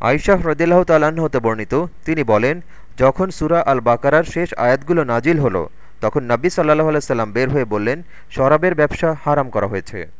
আইশাহ রদিল্লাহ তাল্লাহ্ন হতে বর্ণিত, তিনি বলেন, যখন সুরা আল বাকারার শেষ আয়াতগুলো নাজিল হলো, তখন নব্বী সাল্লাহ আলাইসাল্লাম বের হয়ে বললেন, শরাবের ব্যবসা হারাম করা হয়েছে।